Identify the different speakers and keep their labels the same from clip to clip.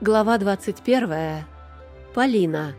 Speaker 1: Глава 21. Полина.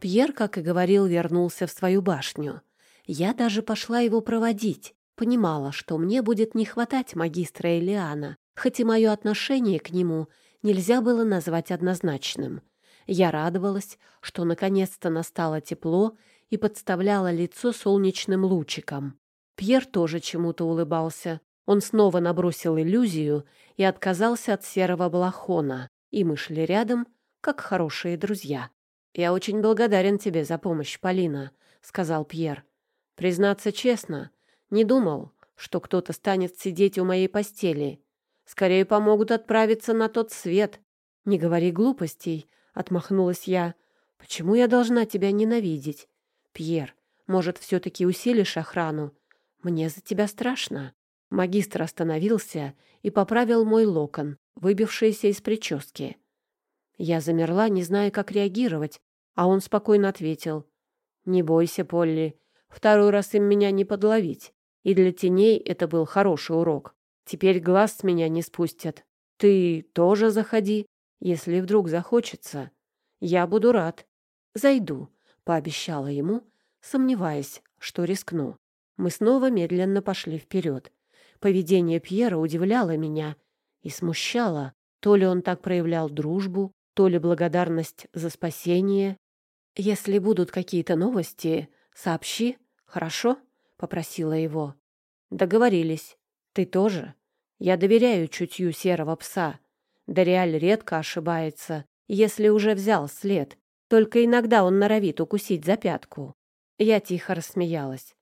Speaker 1: Пьер, как и говорил, вернулся в свою башню. Я даже пошла его проводить. Понимала, что мне будет не хватать магистра Элиана, хоть и мое отношение к нему нельзя было назвать однозначным. Я радовалась, что наконец-то настало тепло и подставляла лицо солнечным лучиком. Пьер тоже чему-то улыбался. Он снова набросил иллюзию и отказался от серого балахона, и мы шли рядом, как хорошие друзья. «Я очень благодарен тебе за помощь, Полина», — сказал Пьер. «Признаться честно, не думал, что кто-то станет сидеть у моей постели. Скорее помогут отправиться на тот свет». «Не говори глупостей», — отмахнулась я. «Почему я должна тебя ненавидеть? Пьер, может, все-таки усилишь охрану? Мне за тебя страшно». Магистр остановился и поправил мой локон, выбившийся из прически. Я замерла, не зная, как реагировать, а он спокойно ответил. «Не бойся, Полли, второй раз им меня не подловить, и для теней это был хороший урок. Теперь глаз с меня не спустят. Ты тоже заходи, если вдруг захочется. Я буду рад. Зайду», — пообещала ему, сомневаясь, что рискну. Мы снова медленно пошли вперед. Поведение Пьера удивляло меня и смущало. То ли он так проявлял дружбу, то ли благодарность за спасение. «Если будут какие-то новости, сообщи, хорошо?» — попросила его. «Договорились. Ты тоже. Я доверяю чутью серого пса. Дориаль редко ошибается, если уже взял след. Только иногда он норовит укусить за пятку». Я тихо рассмеялась.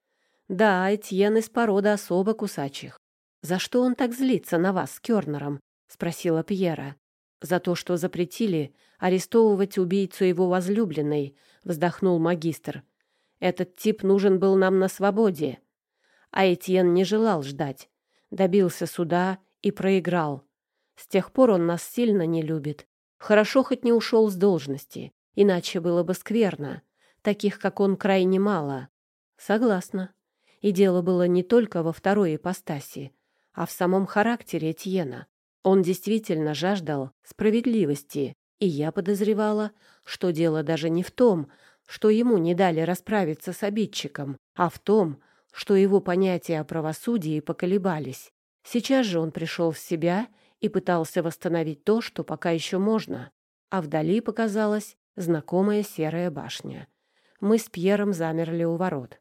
Speaker 1: «Да, Этьен из породы особо кусачих. «За что он так злится на вас с Кёрнером?» — спросила Пьера. «За то, что запретили арестовывать убийцу его возлюбленной», — вздохнул магистр. «Этот тип нужен был нам на свободе». А Этьен не желал ждать. Добился суда и проиграл. С тех пор он нас сильно не любит. Хорошо хоть не ушел с должности, иначе было бы скверно. Таких, как он, крайне мало. Согласна. И дело было не только во второй ипостаси, а в самом характере Этьена. Он действительно жаждал справедливости, и я подозревала, что дело даже не в том, что ему не дали расправиться с обидчиком, а в том, что его понятия о правосудии поколебались. Сейчас же он пришел в себя и пытался восстановить то, что пока еще можно, а вдали показалась знакомая серая башня. Мы с Пьером замерли у ворот.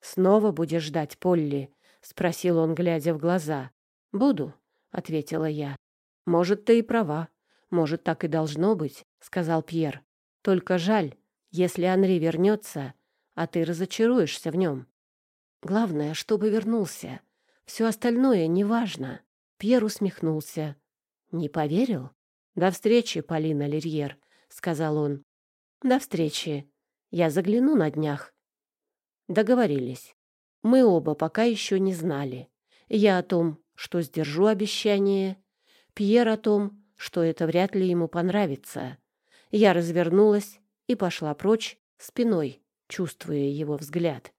Speaker 1: «Снова будешь ждать, Полли?» — спросил он, глядя в глаза. «Буду», — ответила я. «Может, ты и права. Может, так и должно быть», — сказал Пьер. «Только жаль, если Анри вернется, а ты разочаруешься в нем. Главное, чтобы вернулся. Все остальное неважно». Пьер усмехнулся. «Не поверил?» «До встречи, Полина Лерьер», — сказал он. «До встречи. Я загляну на днях». Договорились. Мы оба пока еще не знали. Я о том, что сдержу обещание, Пьер о том, что это вряд ли ему понравится. Я развернулась и пошла прочь спиной, чувствуя его взгляд.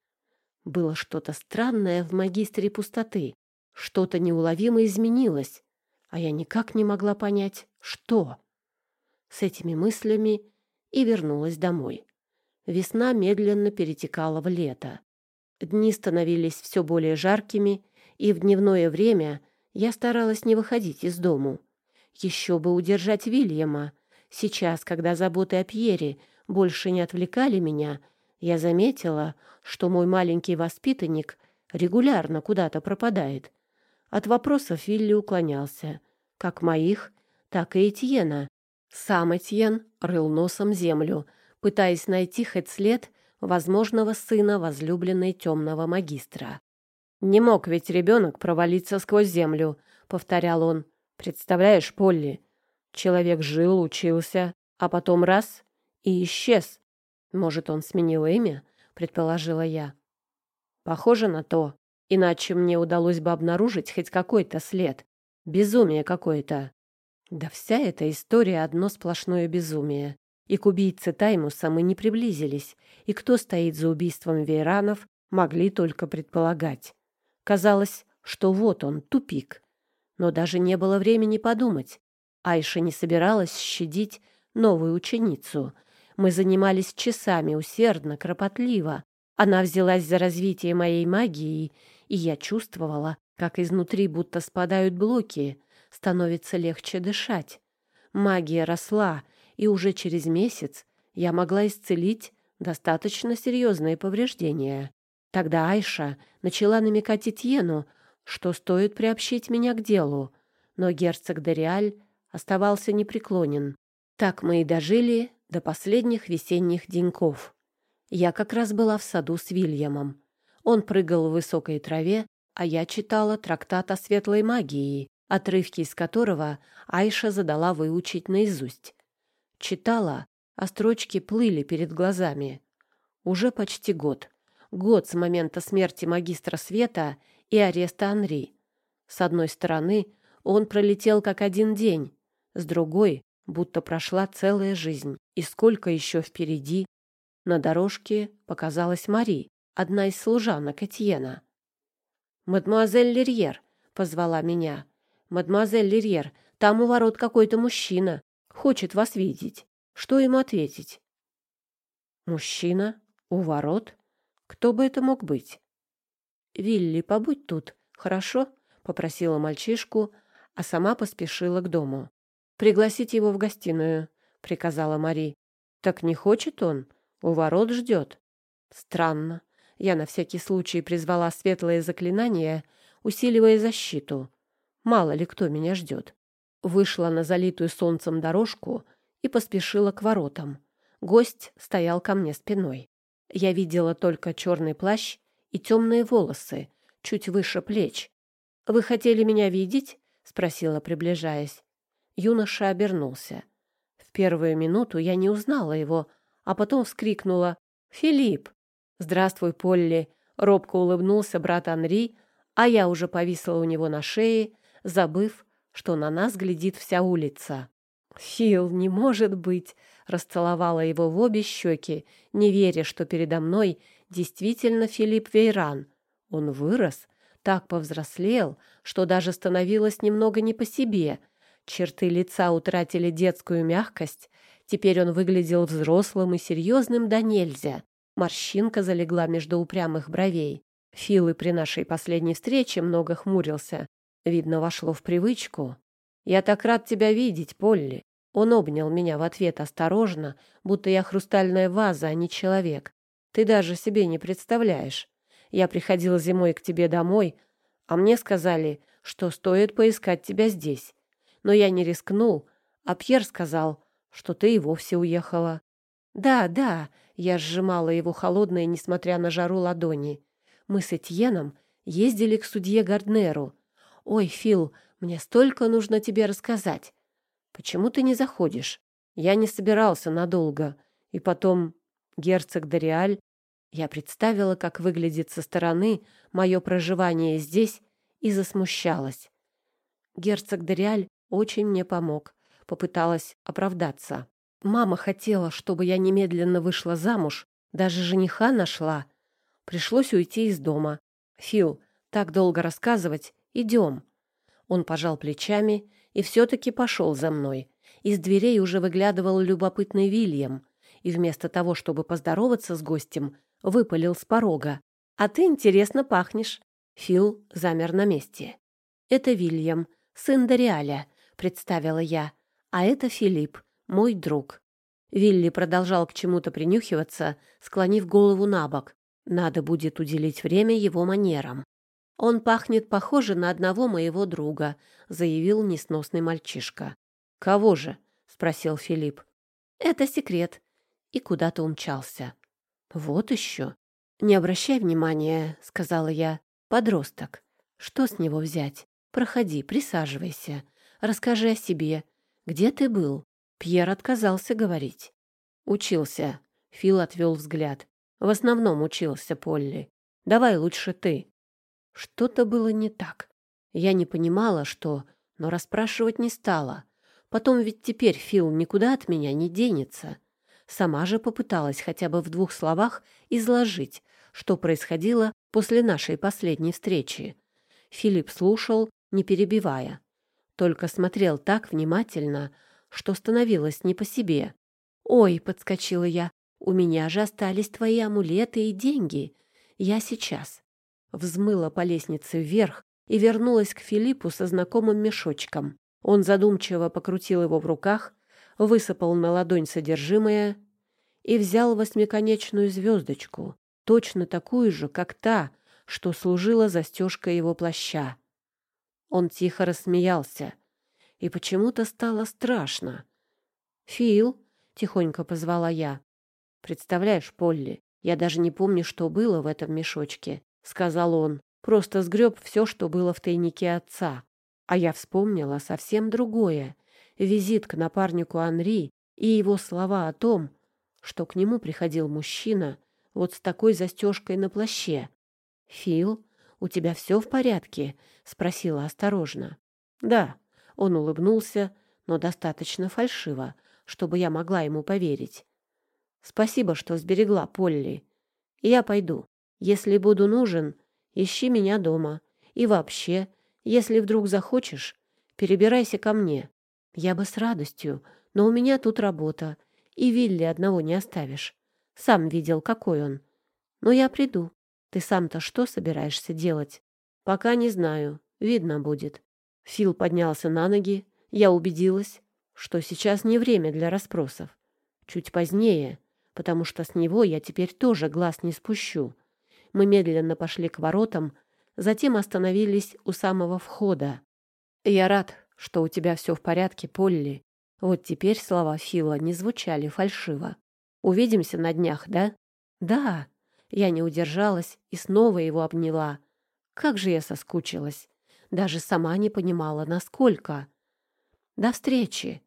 Speaker 1: Было что-то странное в магистре пустоты, что-то неуловимо изменилось, а я никак не могла понять, что. С этими мыслями и вернулась домой. Весна медленно перетекала в лето. Дни становились все более жаркими, и в дневное время я старалась не выходить из дому. Еще бы удержать Вильяма. Сейчас, когда заботы о Пьере больше не отвлекали меня, я заметила, что мой маленький воспитанник регулярно куда-то пропадает. От вопросов Вилли уклонялся, как моих, так и Этьена. Сам Этьен рыл носом землю, пытаясь найти хоть след возможного сына возлюбленной темного магистра. «Не мог ведь ребенок провалиться сквозь землю», — повторял он. «Представляешь, Полли, человек жил, учился, а потом раз — и исчез. Может, он сменил имя?» — предположила я. «Похоже на то. Иначе мне удалось бы обнаружить хоть какой-то след. Безумие какое-то». Да вся эта история — одно сплошное безумие. И к убийце Таймуса мы не приблизились, и кто стоит за убийством Вейранов, могли только предполагать. Казалось, что вот он, тупик. Но даже не было времени подумать. Айша не собиралась щадить новую ученицу. Мы занимались часами усердно, кропотливо. Она взялась за развитие моей магии, и я чувствовала, как изнутри будто спадают блоки, становится легче дышать. Магия росла, и уже через месяц я могла исцелить достаточно серьезные повреждения. Тогда Айша начала намекать Этьену, что стоит приобщить меня к делу, но герцог Дориаль оставался непреклонен. Так мы и дожили до последних весенних деньков. Я как раз была в саду с Вильямом. Он прыгал в высокой траве, а я читала трактат о светлой магии, отрывки из которого Айша задала выучить наизусть. Читала, а строчки плыли перед глазами. Уже почти год. Год с момента смерти магистра света и ареста Анри. С одной стороны, он пролетел как один день, с другой, будто прошла целая жизнь. И сколько еще впереди? На дорожке показалась Мари, одна из служанок Этьена. «Мадемуазель Лерьер», — позвала меня. «Мадемуазель Лерьер, там у ворот какой-то мужчина. Хочет вас видеть». Что ему ответить? «Мужчина? У ворот? Кто бы это мог быть?» «Вилли, побудь тут, хорошо?» — попросила мальчишку, а сама поспешила к дому. «Пригласить его в гостиную», — приказала Мари. «Так не хочет он? У ворот ждет». «Странно. Я на всякий случай призвала светлое заклинание, усиливая защиту. Мало ли кто меня ждет. Вышла на залитую солнцем дорожку и поспешила к воротам. Гость стоял ко мне спиной. Я видела только черный плащ и темные волосы, чуть выше плеч. «Вы хотели меня видеть?» — спросила, приближаясь. Юноша обернулся. В первую минуту я не узнала его, а потом вскрикнула «Филипп!» «Здравствуй, Полли!» — робко улыбнулся брат Анри, а я уже повисла у него на шее, забыв, что на нас глядит вся улица. «Фил, не может быть!» — расцеловала его в обе щеки, не веря, что передо мной действительно Филипп Вейран. Он вырос, так повзрослел, что даже становилось немного не по себе — Черты лица утратили детскую мягкость. Теперь он выглядел взрослым и серьезным да нельзя. Морщинка залегла между упрямых бровей. Фил и при нашей последней встрече много хмурился. Видно, вошло в привычку. «Я так рад тебя видеть, Полли!» Он обнял меня в ответ осторожно, будто я хрустальная ваза, а не человек. «Ты даже себе не представляешь. Я приходил зимой к тебе домой, а мне сказали, что стоит поискать тебя здесь но я не рискнул, а Пьер сказал, что ты и вовсе уехала. Да, да, я сжимала его холодные, несмотря на жару ладони. Мы с Этьеном ездили к судье Гарднеру. Ой, Фил, мне столько нужно тебе рассказать. Почему ты не заходишь? Я не собирался надолго. И потом герцог Дориаль. Я представила, как выглядит со стороны мое проживание здесь, и засмущалась. Герцог Дориаль очень мне помог. Попыталась оправдаться. Мама хотела, чтобы я немедленно вышла замуж, даже жениха нашла. Пришлось уйти из дома. Фил, так долго рассказывать, идем. Он пожал плечами и все-таки пошел за мной. Из дверей уже выглядывал любопытный Вильям, и вместо того, чтобы поздороваться с гостем, выпалил с порога. «А ты интересно пахнешь». Фил замер на месте. «Это Вильям, сын Дориаля, — представила я. «А это Филипп, мой друг». Вилли продолжал к чему-то принюхиваться, склонив голову на бок. Надо будет уделить время его манерам. «Он пахнет похоже на одного моего друга», — заявил несносный мальчишка. «Кого же?» — спросил Филипп. «Это секрет». И куда-то умчался. «Вот еще». «Не обращай внимания», — сказала я. «Подросток. Что с него взять? Проходи, присаживайся. Расскажи о себе. Где ты был?» Пьер отказался говорить. «Учился». Фил отвел взгляд. «В основном учился, Полли. Давай лучше ты». Что-то было не так. Я не понимала, что, но расспрашивать не стала. Потом ведь теперь Фил никуда от меня не денется. Сама же попыталась хотя бы в двух словах изложить, что происходило после нашей последней встречи. Филипп слушал, не перебивая. только смотрел так внимательно, что становилось не по себе. «Ой!» — подскочила я. «У меня же остались твои амулеты и деньги. Я сейчас». Взмыла по лестнице вверх и вернулась к Филиппу со знакомым мешочком. Он задумчиво покрутил его в руках, высыпал на ладонь содержимое и взял восьмиконечную звездочку, точно такую же, как та, что служила застежкой его плаща. Он тихо рассмеялся, и почему-то стало страшно. «Фил», — тихонько позвала я. «Представляешь, Полли, я даже не помню, что было в этом мешочке», — сказал он. «Просто сгреб все, что было в тайнике отца. А я вспомнила совсем другое. Визит к напарнику Анри и его слова о том, что к нему приходил мужчина вот с такой застежкой на плаще. «Фил, у тебя все в порядке?» — спросила осторожно. «Да», — он улыбнулся, но достаточно фальшиво, чтобы я могла ему поверить. «Спасибо, что сберегла Полли. Я пойду. Если буду нужен, ищи меня дома. И вообще, если вдруг захочешь, перебирайся ко мне. Я бы с радостью, но у меня тут работа, и Вилли одного не оставишь. Сам видел, какой он. Но я приду. Ты сам-то что собираешься делать? Пока не знаю. Видно будет. Фил поднялся на ноги. Я убедилась, что сейчас не время для расспросов. Чуть позднее, потому что с него я теперь тоже глаз не спущу. Мы медленно пошли к воротам, затем остановились у самого входа. «Я рад, что у тебя все в порядке, Полли». Вот теперь слова Фила не звучали фальшиво. Увидимся на днях, да? Да. Я не удержалась и снова его обняла. Как же я соскучилась. Даже сама не понимала, насколько. До встречи.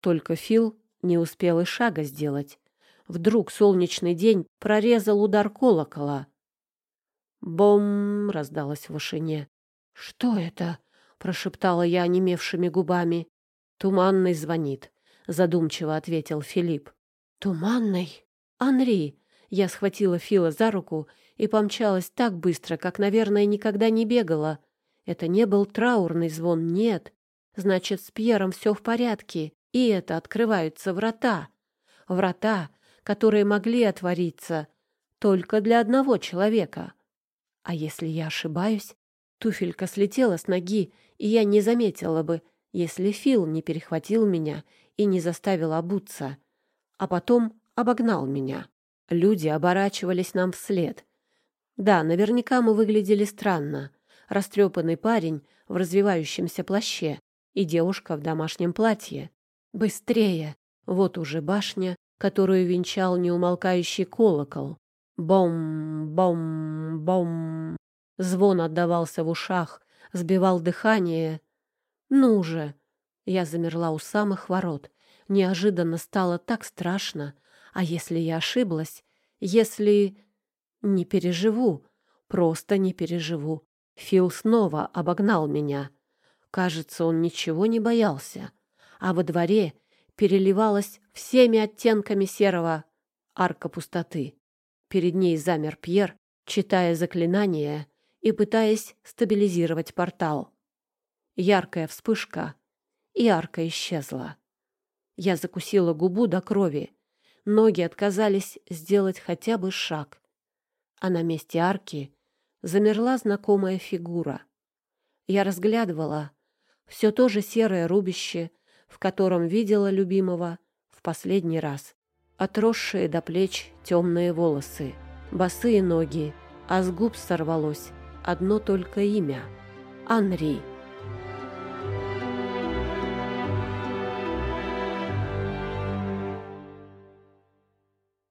Speaker 1: Только Фил не успел и шага сделать. Вдруг солнечный день прорезал удар колокола. «Бом!» — раздалось в вышине. «Что это?» — прошептала я онемевшими губами. «Туманный звонит», — задумчиво ответил Филипп. «Туманный? Анри!» Я схватила Фила за руку и помчалась так быстро, как, наверное, никогда не бегала. Это не был траурный звон, нет. Значит, с Пьером все в порядке, и это открываются врата. Врата, которые могли отвориться только для одного человека. А если я ошибаюсь? Туфелька слетела с ноги, и я не заметила бы, если Фил не перехватил меня и не заставил обуться а потом обогнал меня. Люди оборачивались нам вслед. Да, наверняка мы выглядели странно. Растрепанный парень в развивающемся плаще и девушка в домашнем платье. Быстрее! Вот уже башня, которую венчал неумолкающий колокол. Бом, бом, бом. Звон отдавался в ушах, сбивал дыхание. Ну же! Я замерла у самых ворот, Неожиданно стало так страшно. А если я ошиблась? Если... Не переживу. Просто не переживу. Фил снова обогнал меня. Кажется, он ничего не боялся. А во дворе переливалась всеми оттенками серого арка пустоты. Перед ней замер Пьер, читая заклинание и пытаясь стабилизировать портал. Яркая вспышка, и арка исчезла. Я закусила губу до крови. Ноги отказались сделать хотя бы шаг. А на месте арки замерла знакомая фигура. Я разглядывала все то же серое рубище, в котором видела любимого в последний раз. Отросшие до плеч темные волосы, босые ноги, а с губ сорвалось одно только имя — Анри.